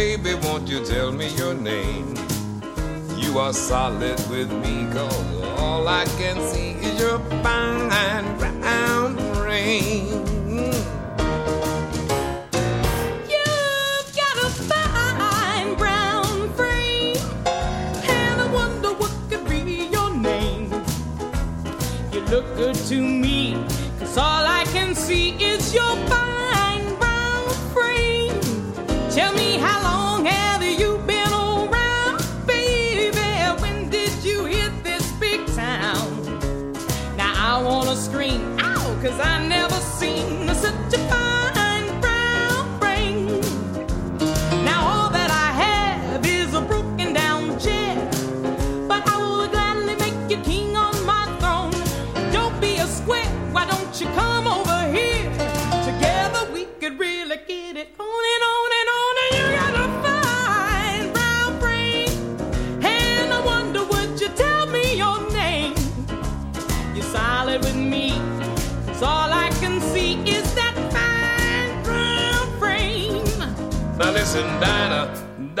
Baby, won't you tell me your name? You are solid with me, cause all I can see is your fine brown frame. You've got a fine brown frame. And I wonder what could be your name. You look good to me. Cause all I can see is your frame. Tell me how long have you been around, baby? When did you hit this big town? Now I wanna scream out, cause I never seen such a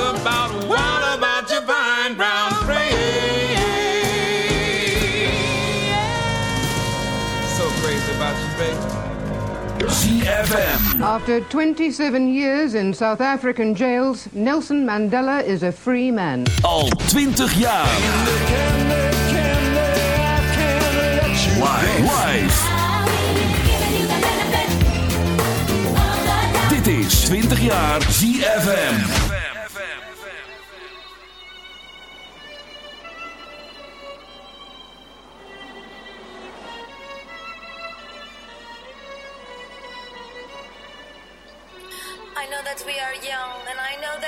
About. What about your fine brown frame? So crazy about you, baby. ZFM. After 27 years in South African jails, Nelson Mandela is a free man. Al 20 jaar. Live. Dit is 20 jaar ZFM.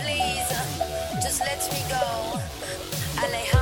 please, just let me go. Aleja.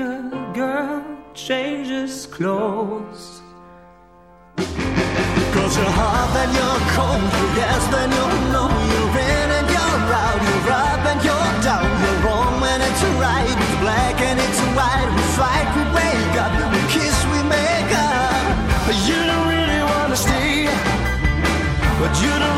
a girl changes clothes. Cause you're hot, then you're cold, you're yes, then you're no, you're in and you're out, you're up and you're down, you're wrong when it's right, it's black and it's white, we fight, we wake up, we kiss, we make up. You don't really wanna stay, but you don't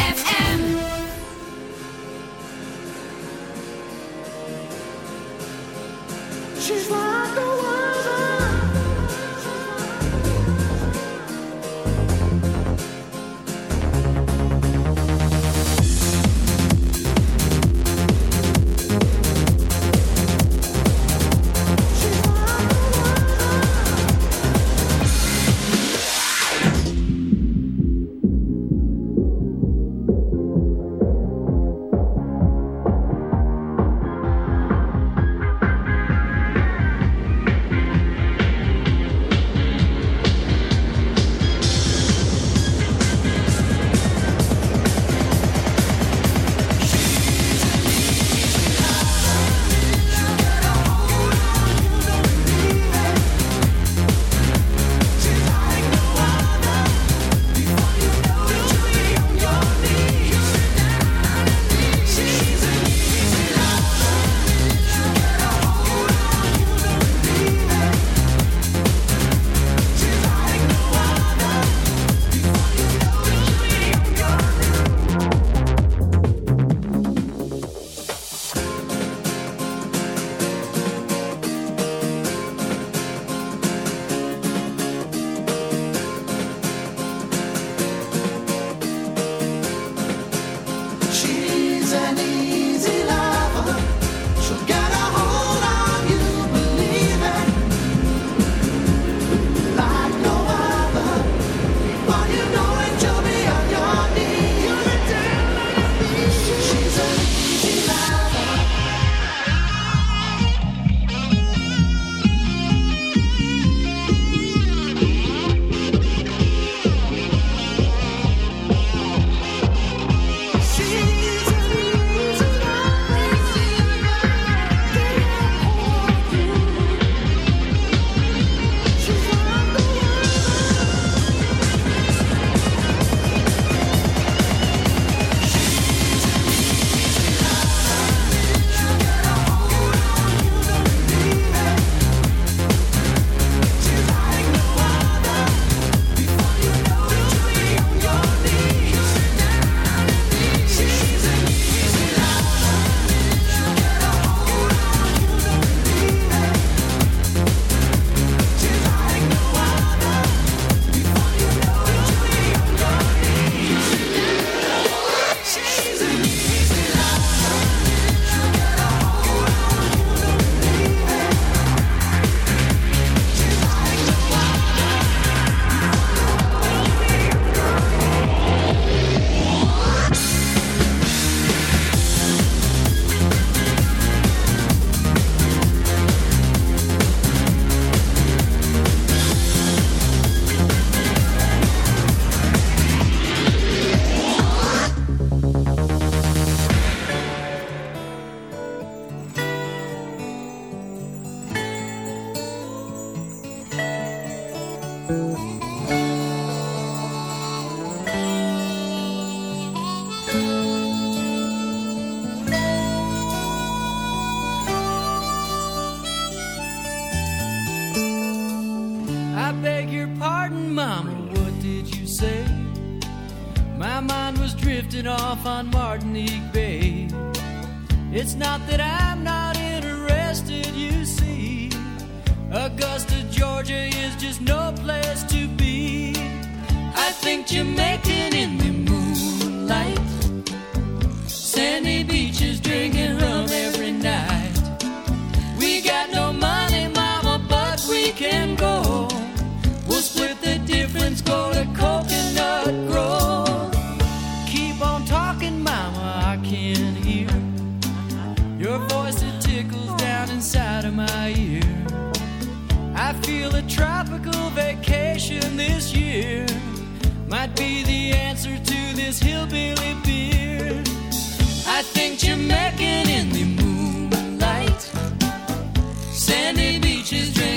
Sandy beaches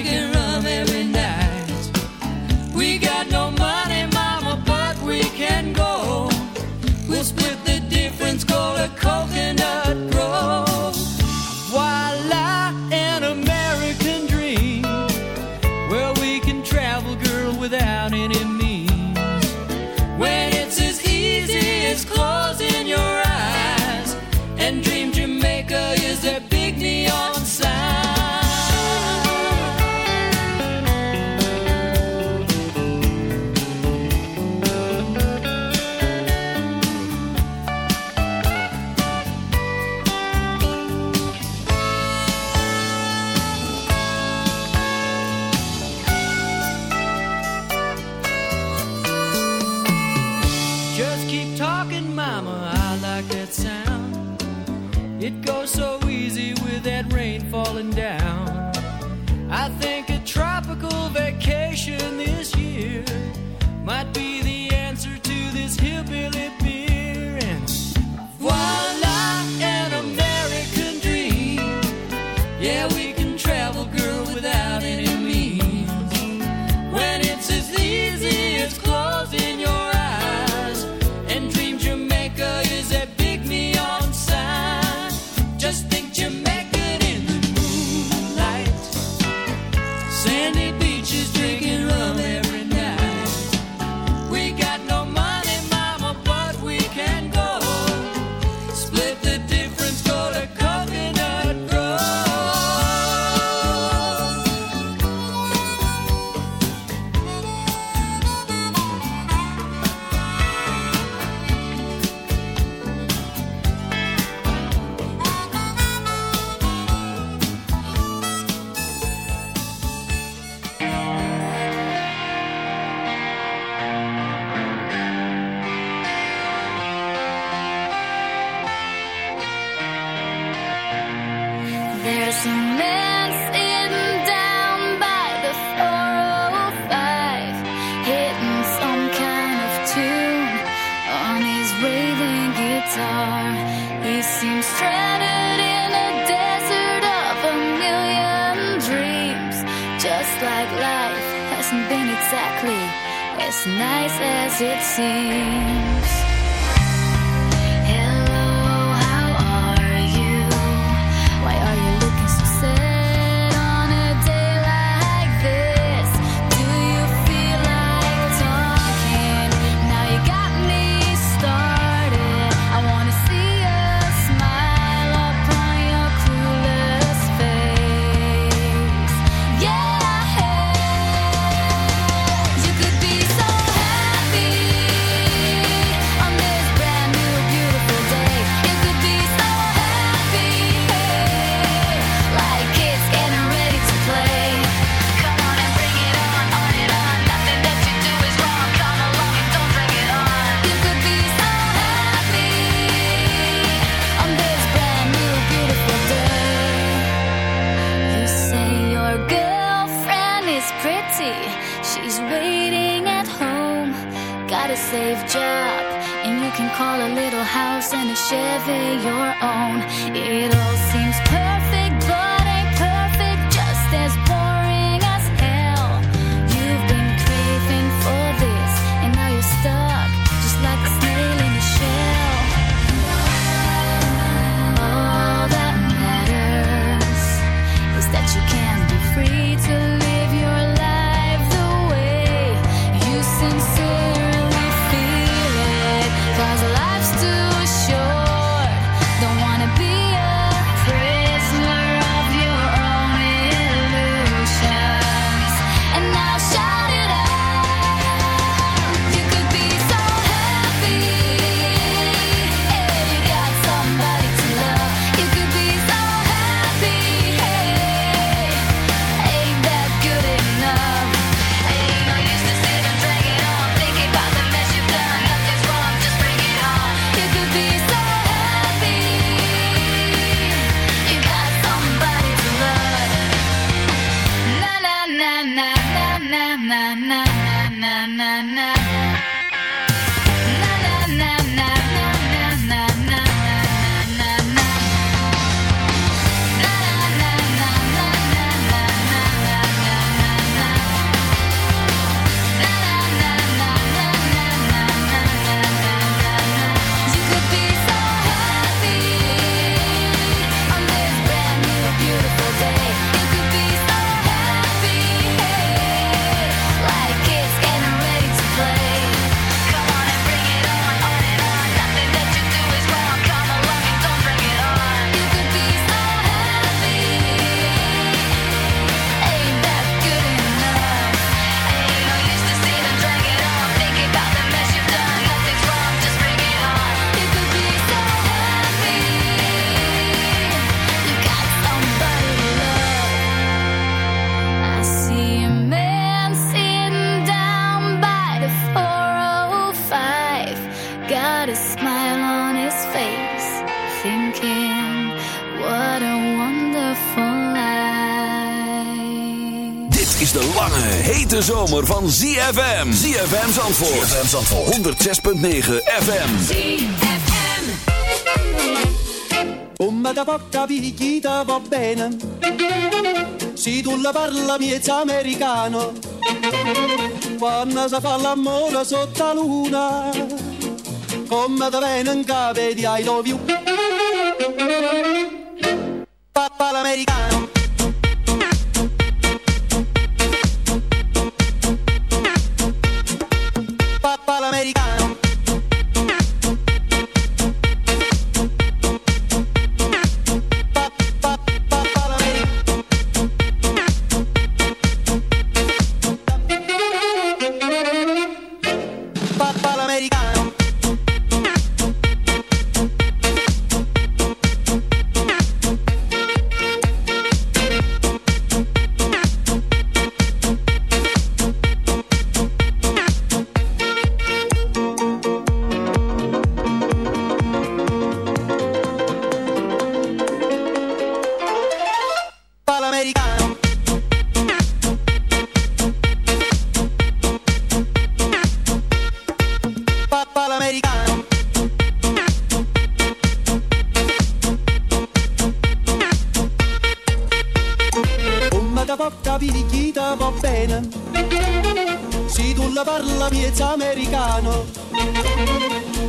hete zomer van ZFM. ZFM Zandvoort. ZFM Zandvoort. 106.9 FM. ZFM. Come da porta picchita va bene Se tu la parla miezza americano Quando si fa l'amore sotto la luna Come da bene in capo di I love you Papà l'americano Da porta picchita va bene. Se tu la parla miezza americano.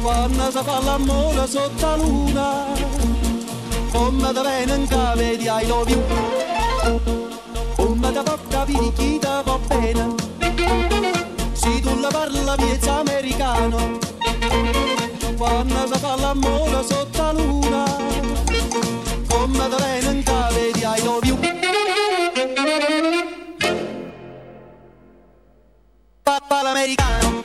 Quando si fa l'amore sotto la luna Come da bene capo di I love you. Come da porta picchita va bene. Se tu la parla miezza americano. Quando si fa l'amore sotto la luna Come da bene capo di I love Papà l'americano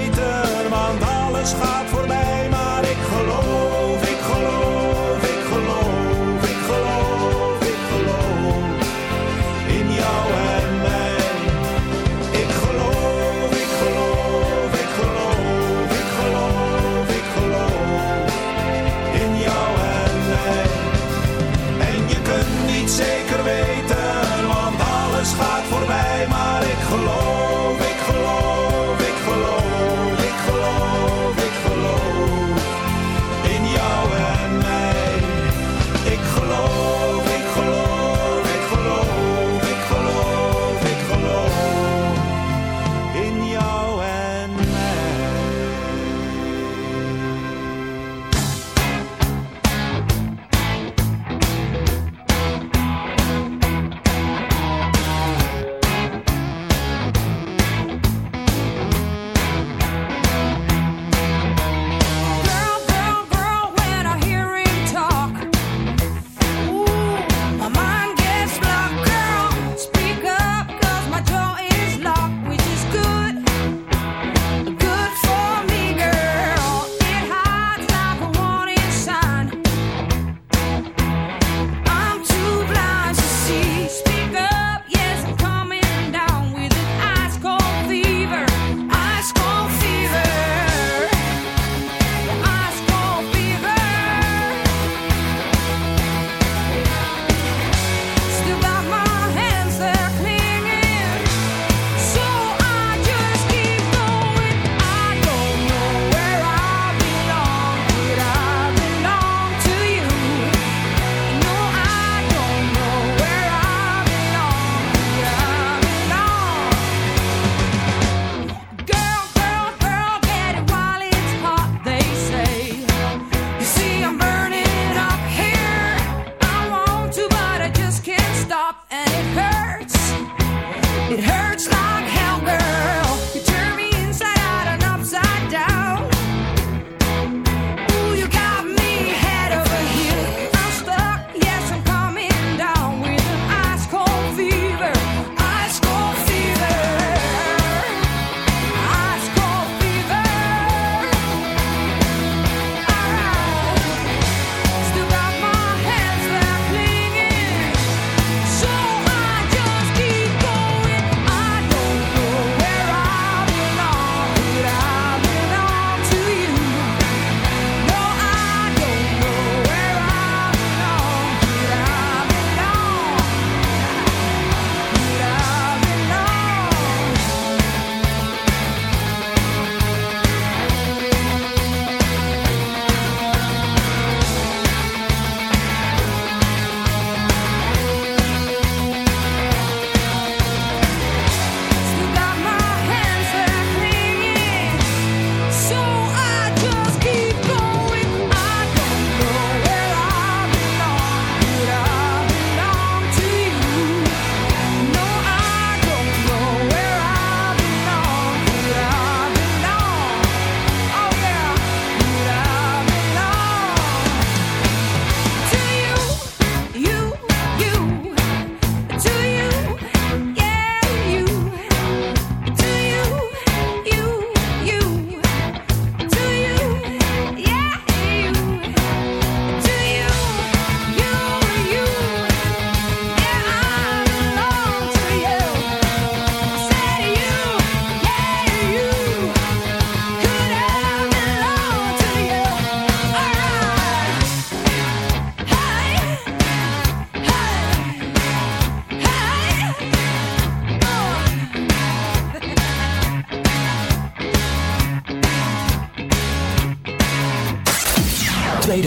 alles gaat voorbij. Maar ik geloof,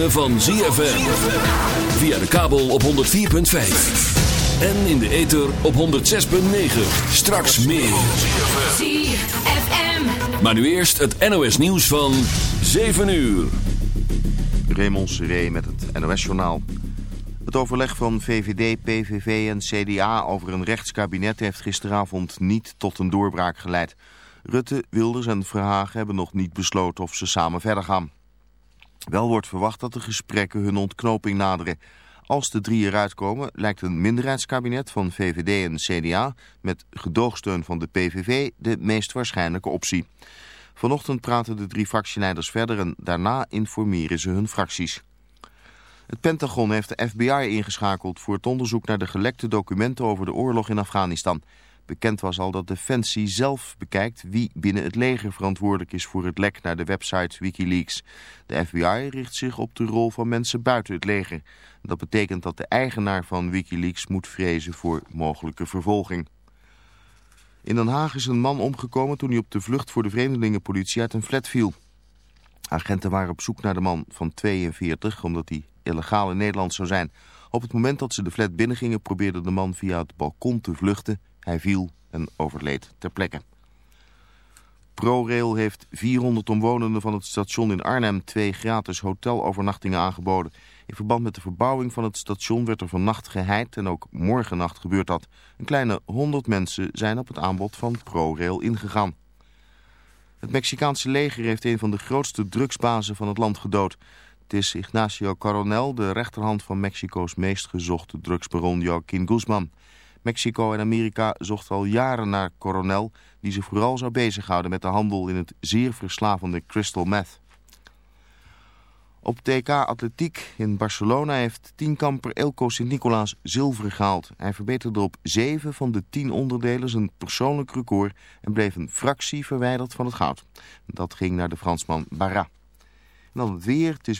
Ritme van ZFM. Via de kabel op 104.5. En in de ether op 106.9. Straks meer. ZFM. Maar nu eerst het NOS nieuws van 7 uur. Raymond Seré met het NOS-journaal. Het overleg van VVD, PVV en CDA over een rechtskabinet heeft gisteravond niet tot een doorbraak geleid. Rutte, Wilders en Verhagen hebben nog niet besloten of ze samen verder gaan. Wel wordt verwacht dat de gesprekken hun ontknoping naderen. Als de drie eruit komen, lijkt een minderheidskabinet van VVD en CDA... met gedoogsteun van de PVV de meest waarschijnlijke optie. Vanochtend praten de drie fractieleiders verder en daarna informeren ze hun fracties. Het Pentagon heeft de FBI ingeschakeld voor het onderzoek naar de gelekte documenten over de oorlog in Afghanistan. Bekend was al dat Defensie zelf bekijkt wie binnen het leger verantwoordelijk is voor het lek naar de website Wikileaks. De FBI richt zich op de rol van mensen buiten het leger. Dat betekent dat de eigenaar van Wikileaks moet vrezen voor mogelijke vervolging. In Den Haag is een man omgekomen toen hij op de vlucht voor de vreemdelingenpolitie uit een flat viel. Agenten waren op zoek naar de man van 42 omdat hij illegaal in Nederland zou zijn. Op het moment dat ze de flat binnengingen probeerde de man via het balkon te vluchten. Hij viel en overleed ter plekke. ProRail heeft 400 omwonenden van het station in Arnhem twee gratis hotelovernachtingen aangeboden. In verband met de verbouwing van het station werd er vannacht geheid en ook morgennacht gebeurt dat. Een kleine 100 mensen zijn op het aanbod van ProRail ingegaan. Het Mexicaanse leger heeft een van de grootste drugsbazen van het land gedood. Het is Ignacio Coronel, de rechterhand van Mexico's meest gezochte drugsbaron Joaquin Guzman. Mexico en Amerika zochten al jaren naar Coronel, die zich vooral zou bezighouden met de handel in het zeer verslavende crystal meth. Op TK Atletiek in Barcelona heeft tienkamper Elko Sint-Nicolaas zilver gehaald. Hij verbeterde op zeven van de tien onderdelen zijn persoonlijk record en bleef een fractie verwijderd van het goud. Dat ging naar de Fransman Barra. En dan het weer. Het is